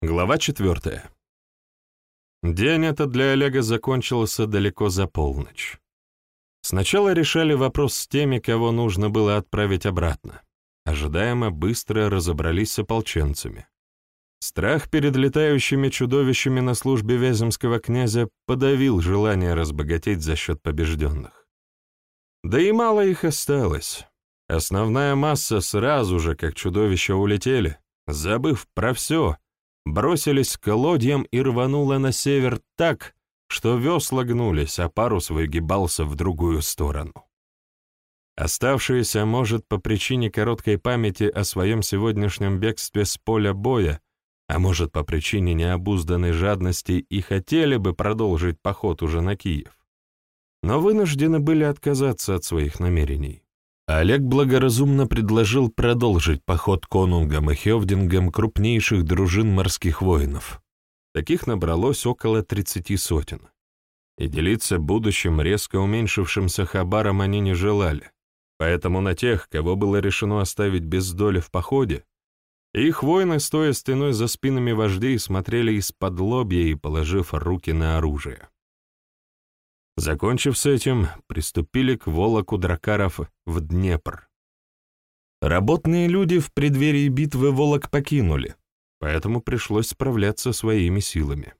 Глава четвертая. День этот для Олега закончился далеко за полночь. Сначала решали вопрос с теми, кого нужно было отправить обратно. Ожидаемо быстро разобрались с ополченцами. Страх перед летающими чудовищами на службе Вяземского князя подавил желание разбогатеть за счет побежденных. Да и мало их осталось. Основная масса сразу же, как чудовища, улетели, забыв про все — бросились к колодьям и рвануло на север так, что весла гнулись, а парус выгибался в другую сторону. Оставшиеся, может, по причине короткой памяти о своем сегодняшнем бегстве с поля боя, а может, по причине необузданной жадности и хотели бы продолжить поход уже на Киев, но вынуждены были отказаться от своих намерений. Олег благоразумно предложил продолжить поход конунгом и хевдингом крупнейших дружин морских воинов. Таких набралось около 30 сотен. И делиться будущим резко уменьшившимся хабаром они не желали, поэтому на тех, кого было решено оставить без доли в походе, их воины, стоя стеной за спинами вождей, смотрели из-под лобья и положив руки на оружие. Закончив с этим, приступили к волоку дракаров в Днепр. Работные люди в преддверии битвы волок покинули, поэтому пришлось справляться своими силами.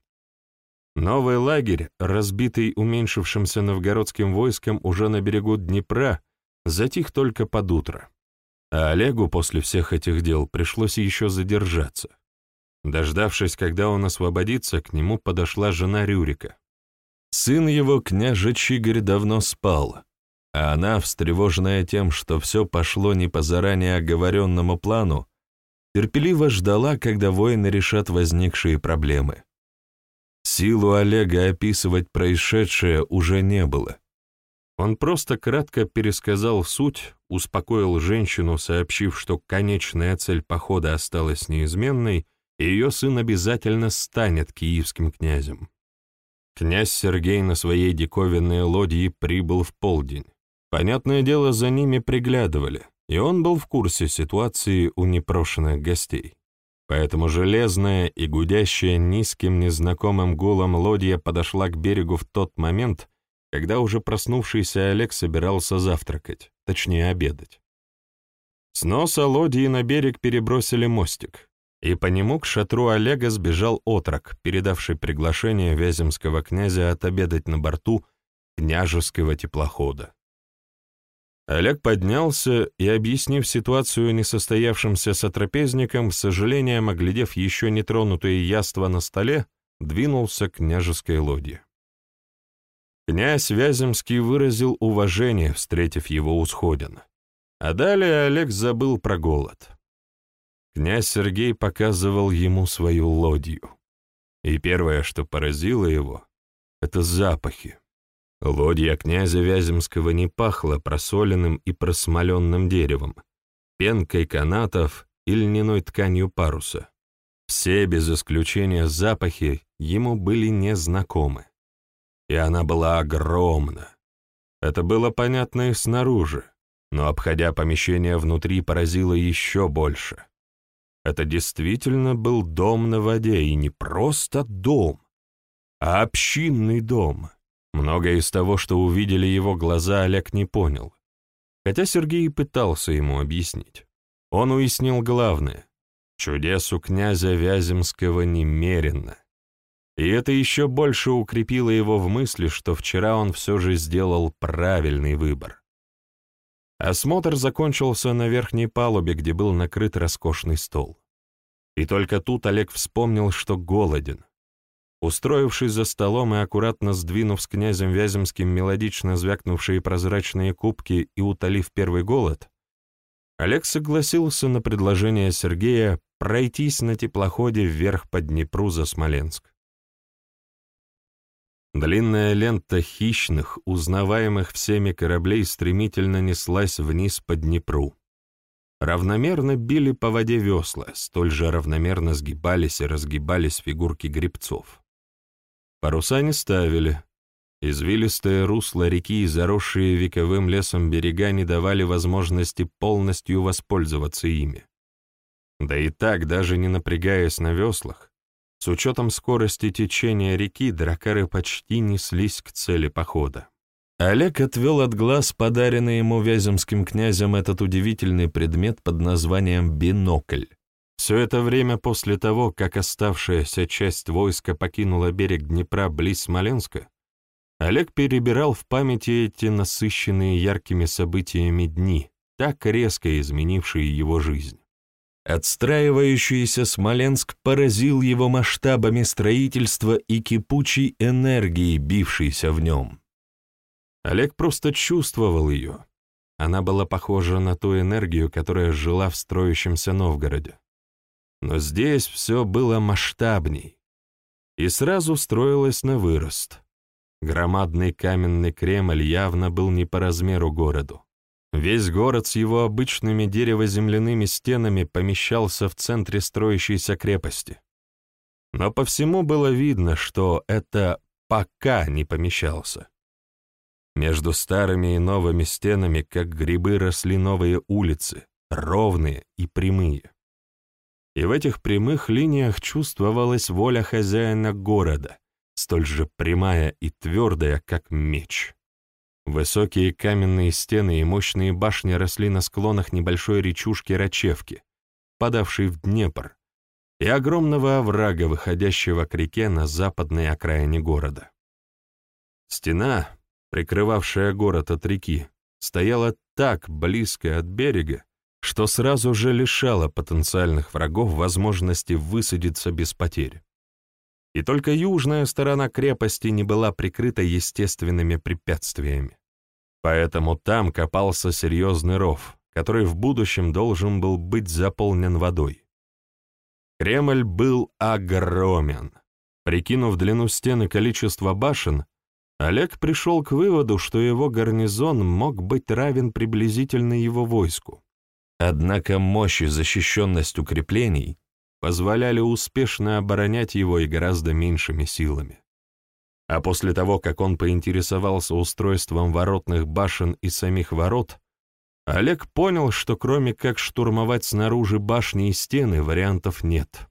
Новый лагерь, разбитый уменьшившимся новгородским войском уже на берегу Днепра, затих только под утро. А Олегу после всех этих дел пришлось еще задержаться. Дождавшись, когда он освободится, к нему подошла жена Рюрика. Сын его, княжич Игорь, давно спал, а она, встревоженная тем, что все пошло не по заранее оговоренному плану, терпеливо ждала, когда воины решат возникшие проблемы. Силу Олега описывать происшедшее уже не было. Он просто кратко пересказал суть, успокоил женщину, сообщив, что конечная цель похода осталась неизменной, и ее сын обязательно станет киевским князем. Князь Сергей на своей диковинной лодье прибыл в полдень. Понятное дело, за ними приглядывали, и он был в курсе ситуации у непрошенных гостей. Поэтому железная и гудящая низким незнакомым гулом лодья подошла к берегу в тот момент, когда уже проснувшийся Олег собирался завтракать, точнее обедать. С носа лодьи на берег перебросили мостик и по нему к шатру Олега сбежал отрок, передавший приглашение вяземского князя отобедать на борту княжеского теплохода. Олег поднялся и, объяснив ситуацию несостоявшимся сотрапезникам, с сожалением оглядев еще нетронутые яства на столе, двинулся к княжеской лодье. Князь Вяземский выразил уважение, встретив его у сходин. А далее Олег забыл про голод князь Сергей показывал ему свою лодью. И первое, что поразило его, — это запахи. Лодья князя Вяземского не пахла просоленным и просмоленным деревом, пенкой канатов и льняной тканью паруса. Все, без исключения запахи, ему были незнакомы. И она была огромна. Это было понятно и снаружи, но, обходя помещение внутри, поразило еще больше. Это действительно был дом на воде, и не просто дом, а общинный дом. Многое из того, что увидели его глаза, Олег не понял. Хотя Сергей пытался ему объяснить. Он уяснил главное. Чудес у князя Вяземского немерено. И это еще больше укрепило его в мысли, что вчера он все же сделал правильный выбор. Осмотр закончился на верхней палубе, где был накрыт роскошный стол. И только тут Олег вспомнил, что голоден. Устроившись за столом и аккуратно сдвинув с князем Вяземским мелодично звякнувшие прозрачные кубки и утолив первый голод, Олег согласился на предложение Сергея пройтись на теплоходе вверх по Днепру за Смоленск. Длинная лента хищных, узнаваемых всеми кораблей стремительно неслась вниз по Днепру. Равномерно били по воде весла, столь же равномерно сгибались и разгибались фигурки грибцов. Паруса не ставили. Извилистые русла реки и заросшие вековым лесом берега не давали возможности полностью воспользоваться ими. Да и так, даже не напрягаясь на веслах, С учетом скорости течения реки, дракары почти неслись к цели похода. Олег отвел от глаз подаренный ему Вяземским князем этот удивительный предмет под названием бинокль. Все это время после того, как оставшаяся часть войска покинула берег Днепра близ Смоленска, Олег перебирал в памяти эти насыщенные яркими событиями дни, так резко изменившие его жизнь. Отстраивающийся Смоленск поразил его масштабами строительства и кипучей энергией, бившейся в нем. Олег просто чувствовал ее. Она была похожа на ту энергию, которая жила в строящемся Новгороде. Но здесь все было масштабней. И сразу строилось на вырост. Громадный каменный Кремль явно был не по размеру городу. Весь город с его обычными дерево-земляными стенами помещался в центре строящейся крепости. Но по всему было видно, что это пока не помещался. Между старыми и новыми стенами, как грибы, росли новые улицы, ровные и прямые. И в этих прямых линиях чувствовалась воля хозяина города, столь же прямая и твердая, как меч. Высокие каменные стены и мощные башни росли на склонах небольшой речушки Рачевки, падавшей в Днепр, и огромного оврага, выходящего к реке на западной окраине города. Стена, прикрывавшая город от реки, стояла так близко от берега, что сразу же лишала потенциальных врагов возможности высадиться без потерь и только южная сторона крепости не была прикрыта естественными препятствиями. Поэтому там копался серьезный ров, который в будущем должен был быть заполнен водой. Кремль был огромен. Прикинув длину стены и количество башен, Олег пришел к выводу, что его гарнизон мог быть равен приблизительно его войску. Однако мощь и защищенность укреплений позволяли успешно оборонять его и гораздо меньшими силами. А после того, как он поинтересовался устройством воротных башен и самих ворот, Олег понял, что кроме как штурмовать снаружи башни и стены, вариантов нет.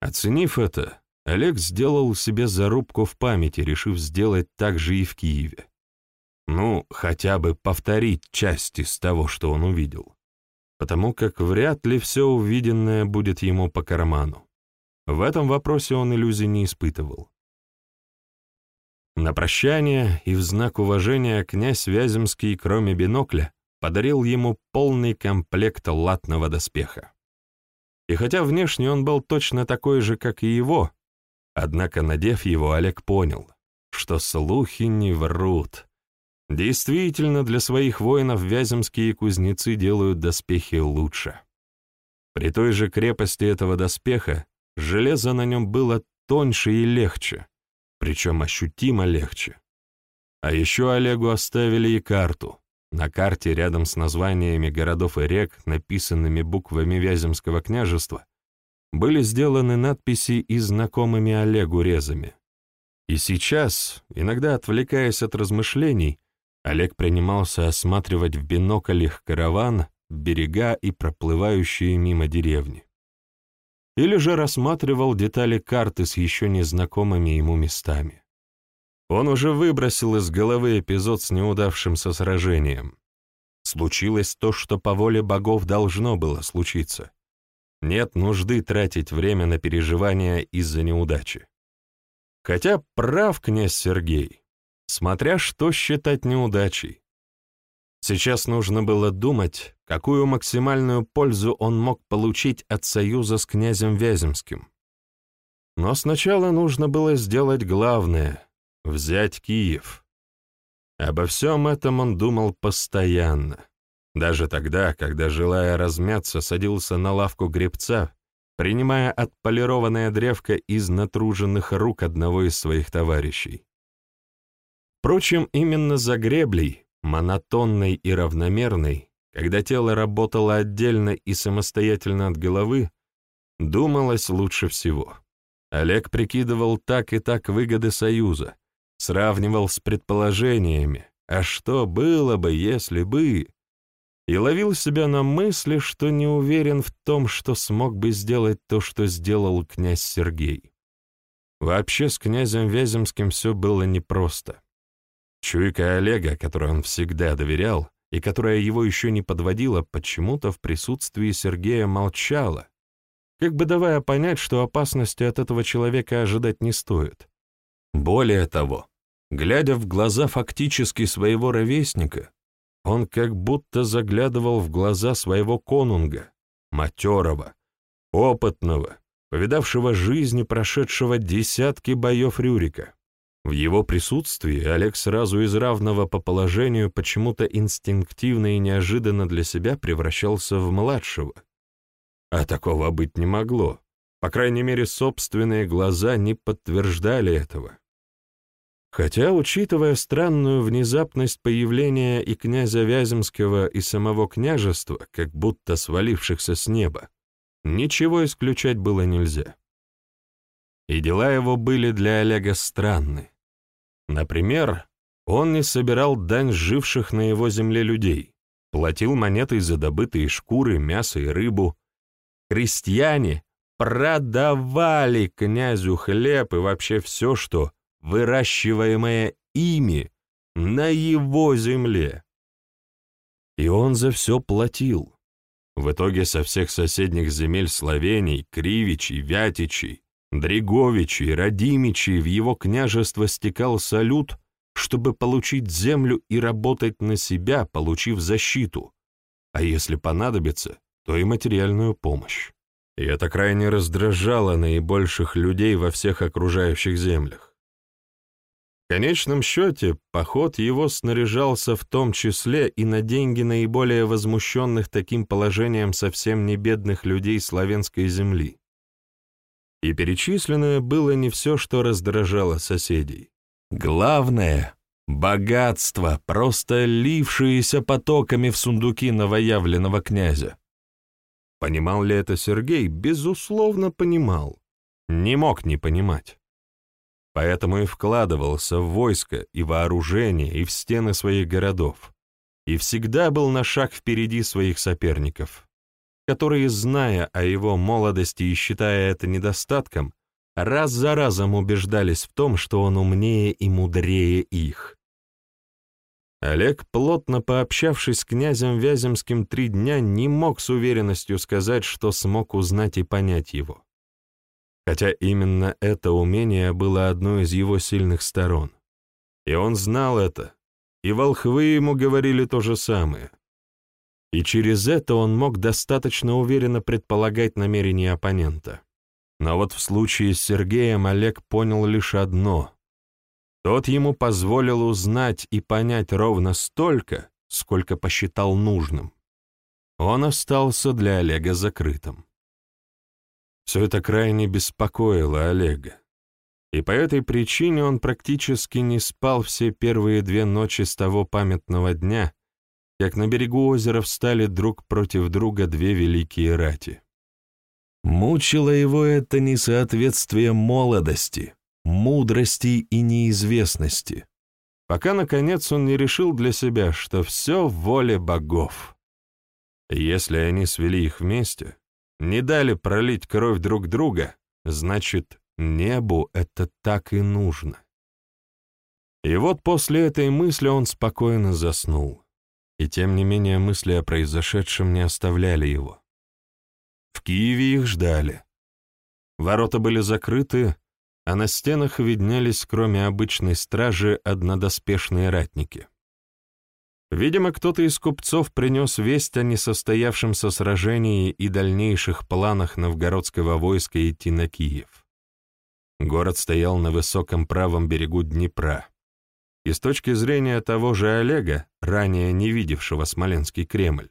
Оценив это, Олег сделал себе зарубку в памяти, решив сделать так же и в Киеве. Ну, хотя бы повторить часть из того, что он увидел потому как вряд ли все увиденное будет ему по карману. В этом вопросе он иллюзий не испытывал. На прощание и в знак уважения князь Вяземский, кроме бинокля, подарил ему полный комплект латного доспеха. И хотя внешне он был точно такой же, как и его, однако, надев его, Олег понял, что слухи не врут, Действительно, для своих воинов вяземские кузнецы делают доспехи лучше. При той же крепости этого доспеха железо на нем было тоньше и легче, причем ощутимо легче. А еще Олегу оставили и карту. На карте рядом с названиями городов и рек, написанными буквами Вяземского княжества, были сделаны надписи и знакомыми Олегу резами. И сейчас, иногда отвлекаясь от размышлений, Олег принимался осматривать в бинокль их караван, берега и проплывающие мимо деревни. Или же рассматривал детали карты с еще незнакомыми ему местами. Он уже выбросил из головы эпизод с неудавшимся сражением. Случилось то, что по воле богов должно было случиться. Нет нужды тратить время на переживания из-за неудачи. Хотя прав князь Сергей. Смотря что считать неудачей. Сейчас нужно было думать, какую максимальную пользу он мог получить от союза с князем Вяземским. Но сначала нужно было сделать главное — взять Киев. Обо всем этом он думал постоянно, даже тогда, когда, желая размяться, садился на лавку гребца, принимая отполированное древко из натруженных рук одного из своих товарищей. Впрочем, именно за греблей, монотонной и равномерной, когда тело работало отдельно и самостоятельно от головы, думалось лучше всего. Олег прикидывал так и так выгоды Союза, сравнивал с предположениями, а что было бы, если бы... и ловил себя на мысли, что не уверен в том, что смог бы сделать то, что сделал князь Сергей. Вообще с князем Вяземским все было непросто. Чуйка Олега, которой он всегда доверял, и которая его еще не подводила, почему-то в присутствии Сергея молчала, как бы давая понять, что опасности от этого человека ожидать не стоит. Более того, глядя в глаза фактически своего ровесника, он как будто заглядывал в глаза своего конунга, матерого, опытного, повидавшего жизни, прошедшего десятки боев Рюрика. В его присутствии Олег сразу из равного по положению почему-то инстинктивно и неожиданно для себя превращался в младшего. А такого быть не могло. По крайней мере, собственные глаза не подтверждали этого. Хотя, учитывая странную внезапность появления и князя Вяземского, и самого княжества, как будто свалившихся с неба, ничего исключать было нельзя. И дела его были для Олега странны. Например, он не собирал дань живших на его земле людей, платил монетой за добытые шкуры, мясо и рыбу. Крестьяне продавали князю хлеб и вообще все, что выращиваемое ими на его земле. И он за все платил. В итоге со всех соседних земель Словений, Кривичей, Вятичей, Дреговичей, Радимичей в его княжество стекал салют, чтобы получить землю и работать на себя, получив защиту, а если понадобится, то и материальную помощь. И это крайне раздражало наибольших людей во всех окружающих землях. В конечном счете, поход его снаряжался в том числе и на деньги наиболее возмущенных таким положением совсем не бедных людей славянской земли. И перечисленное было не все, что раздражало соседей. Главное — богатство, просто лившиеся потоками в сундуки новоявленного князя. Понимал ли это Сергей? Безусловно, понимал. Не мог не понимать. Поэтому и вкладывался в войско и вооружение, и в стены своих городов, и всегда был на шаг впереди своих соперников, которые, зная о его молодости и считая это недостатком, раз за разом убеждались в том, что он умнее и мудрее их. Олег, плотно пообщавшись с князем Вяземским три дня, не мог с уверенностью сказать, что смог узнать и понять его хотя именно это умение было одной из его сильных сторон. И он знал это, и волхвы ему говорили то же самое. И через это он мог достаточно уверенно предполагать намерения оппонента. Но вот в случае с Сергеем Олег понял лишь одно. Тот ему позволил узнать и понять ровно столько, сколько посчитал нужным. Он остался для Олега закрытым. Все это крайне беспокоило Олега. И по этой причине он практически не спал все первые две ночи с того памятного дня, как на берегу озера встали друг против друга две великие рати. Мучило его это несоответствие молодости, мудрости и неизвестности, пока, наконец, он не решил для себя, что все в воле богов. Если они свели их вместе, не дали пролить кровь друг друга, значит, небу это так и нужно. И вот после этой мысли он спокойно заснул. И тем не менее мысли о произошедшем не оставляли его. В Киеве их ждали. Ворота были закрыты, а на стенах виднелись, кроме обычной стражи, однодоспешные ратники. Видимо, кто-то из купцов принес весть о несостоявшемся сражении и дальнейших планах новгородского войска идти на Киев. Город стоял на высоком правом берегу Днепра. И с точки зрения того же Олега, ранее не видевшего Смоленский Кремль,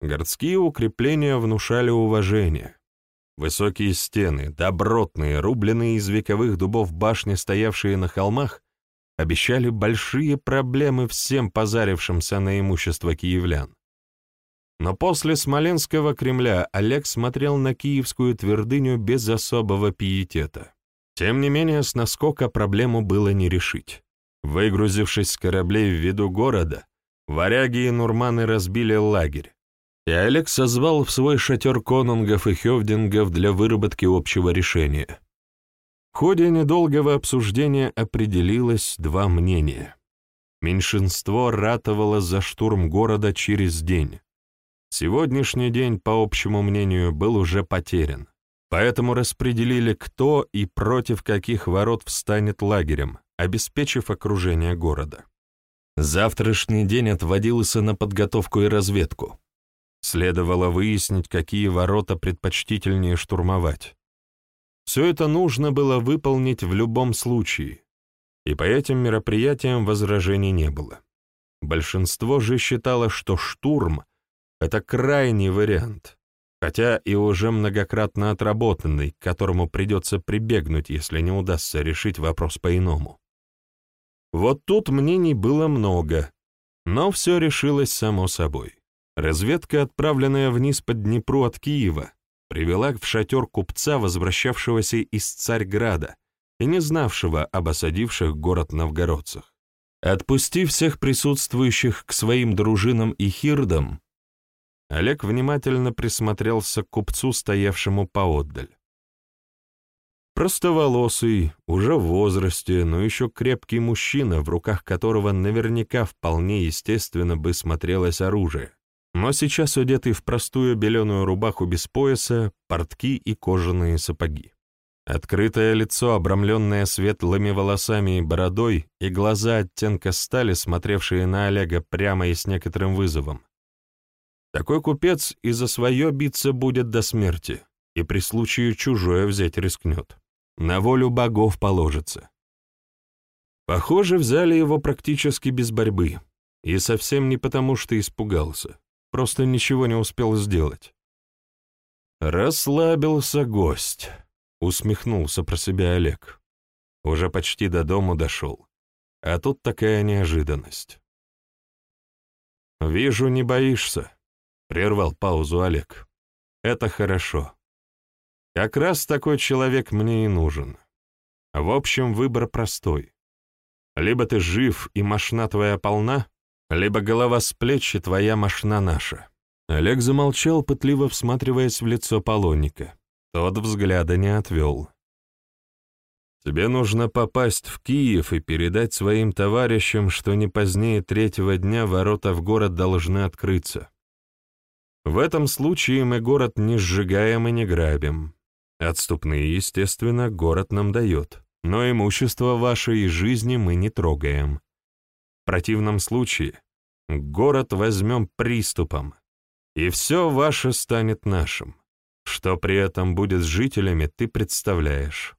городские укрепления внушали уважение. Высокие стены, добротные, рубленные из вековых дубов башни, стоявшие на холмах, обещали большие проблемы всем позарившимся на имущество киевлян. Но после Смоленского Кремля Олег смотрел на киевскую твердыню без особого пиетета. Тем не менее, с наскока проблему было не решить. Выгрузившись с кораблей в виду города, варяги и нурманы разбили лагерь, и Олег созвал в свой шатер конунгов и хевдингов для выработки общего решения. В ходе недолгого обсуждения определилось два мнения. Меньшинство ратовало за штурм города через день. Сегодняшний день, по общему мнению, был уже потерян, поэтому распределили, кто и против каких ворот встанет лагерем, обеспечив окружение города. Завтрашний день отводился на подготовку и разведку. Следовало выяснить, какие ворота предпочтительнее штурмовать. Все это нужно было выполнить в любом случае, и по этим мероприятиям возражений не было. Большинство же считало, что штурм — это крайний вариант, хотя и уже многократно отработанный, к которому придется прибегнуть, если не удастся решить вопрос по-иному. Вот тут мнений было много, но все решилось само собой. Разведка, отправленная вниз по Днепру от Киева, привела в шатер купца, возвращавшегося из Царьграда и не знавшего об осадивших город новгородцах. Отпустив всех присутствующих к своим дружинам и хирдам, Олег внимательно присмотрелся к купцу, стоявшему поотдаль. Простоволосый, уже в возрасте, но еще крепкий мужчина, в руках которого наверняка вполне естественно бы смотрелось оружие, но сейчас одетый в простую беленую рубаху без пояса, портки и кожаные сапоги. Открытое лицо, обрамленное светлыми волосами и бородой, и глаза оттенка стали, смотревшие на Олега прямо и с некоторым вызовом. Такой купец и за свое биться будет до смерти, и при случае чужое взять рискнет на волю богов положится. Похоже, взяли его практически без борьбы, и совсем не потому, что испугался, просто ничего не успел сделать. «Расслабился гость», — усмехнулся про себя Олег. Уже почти до дому дошел, а тут такая неожиданность. «Вижу, не боишься», — прервал паузу Олег. «Это хорошо. Как раз такой человек мне и нужен. В общем, выбор простой. Либо ты жив и мошна твоя полна, либо голова с плеч и твоя мошна наша. Олег замолчал, пытливо всматриваясь в лицо полонника. Тот взгляда не отвел. Тебе нужно попасть в Киев и передать своим товарищам, что не позднее третьего дня ворота в город должны открыться. В этом случае мы город не сжигаем и не грабим. Отступные, естественно, город нам дает, но имущество ваше и жизни мы не трогаем. В противном случае город возьмем приступом, и все ваше станет нашим. Что при этом будет с жителями, ты представляешь.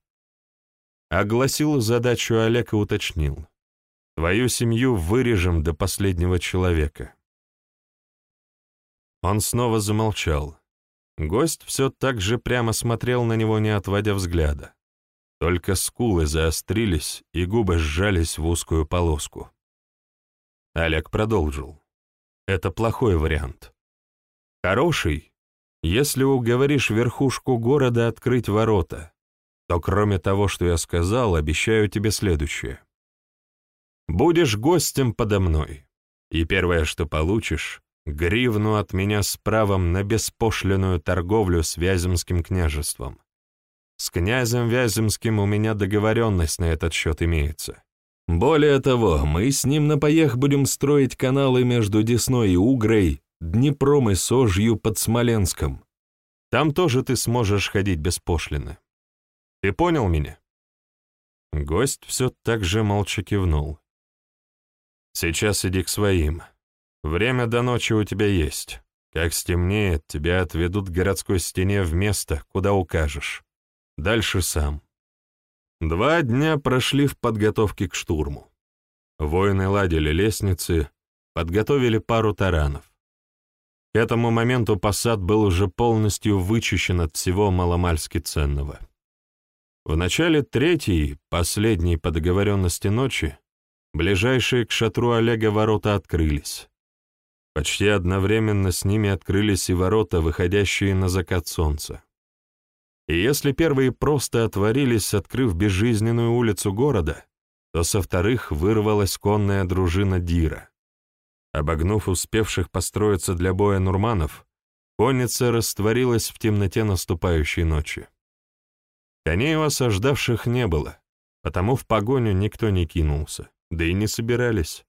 Огласил задачу Олег и уточнил. Твою семью вырежем до последнего человека. Он снова замолчал, Гость все так же прямо смотрел на него, не отводя взгляда. Только скулы заострились, и губы сжались в узкую полоску. Олег продолжил. Это плохой вариант. Хороший, если уговоришь верхушку города открыть ворота, то кроме того, что я сказал, обещаю тебе следующее. Будешь гостем подо мной, и первое, что получишь, гривну от меня с правом на беспошлиную торговлю с Вяземским княжеством. С князем Вяземским у меня договоренность на этот счет имеется. Более того, мы с ним на поех будем строить каналы между Десной и Угрой, Днепром и Сожью под Смоленском. Там тоже ты сможешь ходить без пошлины. Ты понял меня?» Гость все так же молча кивнул. «Сейчас иди к своим. Время до ночи у тебя есть. Как стемнеет, тебя отведут к городской стене в место, куда укажешь. Дальше сам. Два дня прошли в подготовке к штурму. Воины ладили лестницы, подготовили пару таранов. К этому моменту посад был уже полностью вычищен от всего маломальски ценного. В начале третьей, последней по договоренности ночи, ближайшие к шатру Олега ворота открылись. Почти одновременно с ними открылись и ворота, выходящие на закат солнца. И если первые просто отворились, открыв безжизненную улицу города, то со вторых вырвалась конная дружина Дира. Обогнув успевших построиться для боя нурманов, конница растворилась в темноте наступающей ночи. Коней у осаждавших не было, потому в погоню никто не кинулся, да и не собирались.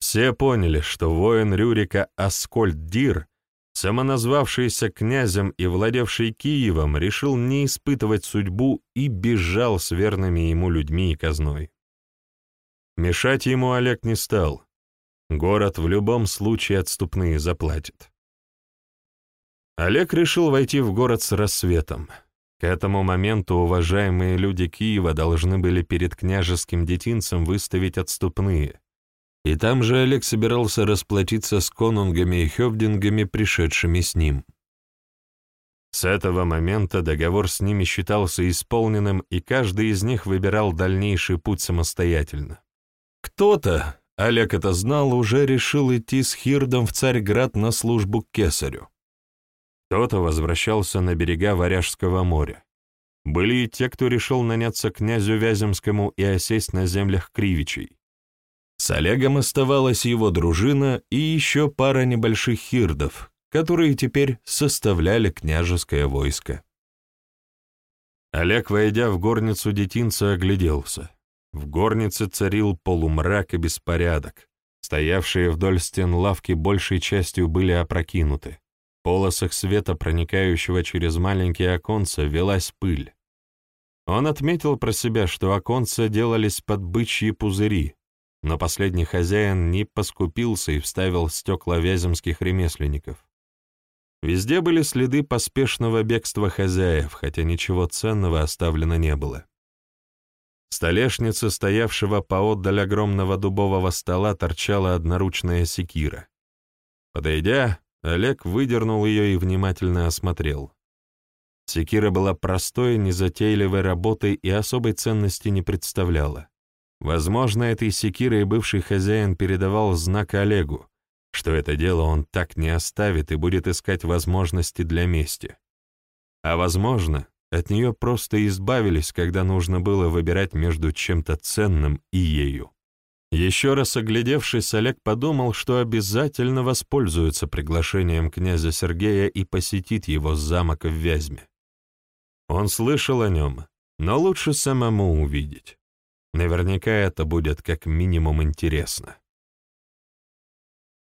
Все поняли, что воин Рюрика Аскольд Дир, самоназвавшийся князем и владевший Киевом, решил не испытывать судьбу и бежал с верными ему людьми и казной. Мешать ему Олег не стал. Город в любом случае отступные заплатит. Олег решил войти в город с рассветом. К этому моменту уважаемые люди Киева должны были перед княжеским детинцем выставить отступные, и там же Олег собирался расплатиться с конунгами и хевдингами, пришедшими с ним. С этого момента договор с ними считался исполненным, и каждый из них выбирал дальнейший путь самостоятельно. Кто-то, Олег это знал, уже решил идти с Хирдом в Царьград на службу к кесарю. Кто-то возвращался на берега Варяжского моря. Были и те, кто решил наняться князю Вяземскому и осесть на землях Кривичей. С Олегом оставалась его дружина и еще пара небольших хирдов, которые теперь составляли княжеское войско. Олег, войдя в горницу детинца, огляделся. В горнице царил полумрак и беспорядок. Стоявшие вдоль стен лавки большей частью были опрокинуты. В полосах света, проникающего через маленькие оконца, велась пыль. Он отметил про себя, что оконца делались под бычьи пузыри, но последний хозяин не поскупился и вставил стекла вяземских ремесленников. Везде были следы поспешного бегства хозяев, хотя ничего ценного оставлено не было. Столешница, стоявшего поотдаль огромного дубового стола, торчала одноручная секира. Подойдя, Олег выдернул ее и внимательно осмотрел. Секира была простой, незатейливой работой и особой ценности не представляла. Возможно, этой секирой бывший хозяин передавал знак Олегу, что это дело он так не оставит и будет искать возможности для мести. А возможно, от нее просто избавились, когда нужно было выбирать между чем-то ценным и ею. Еще раз оглядевшись, Олег подумал, что обязательно воспользуется приглашением князя Сергея и посетит его замок в Вязьме. Он слышал о нем, но лучше самому увидеть. Наверняка это будет как минимум интересно.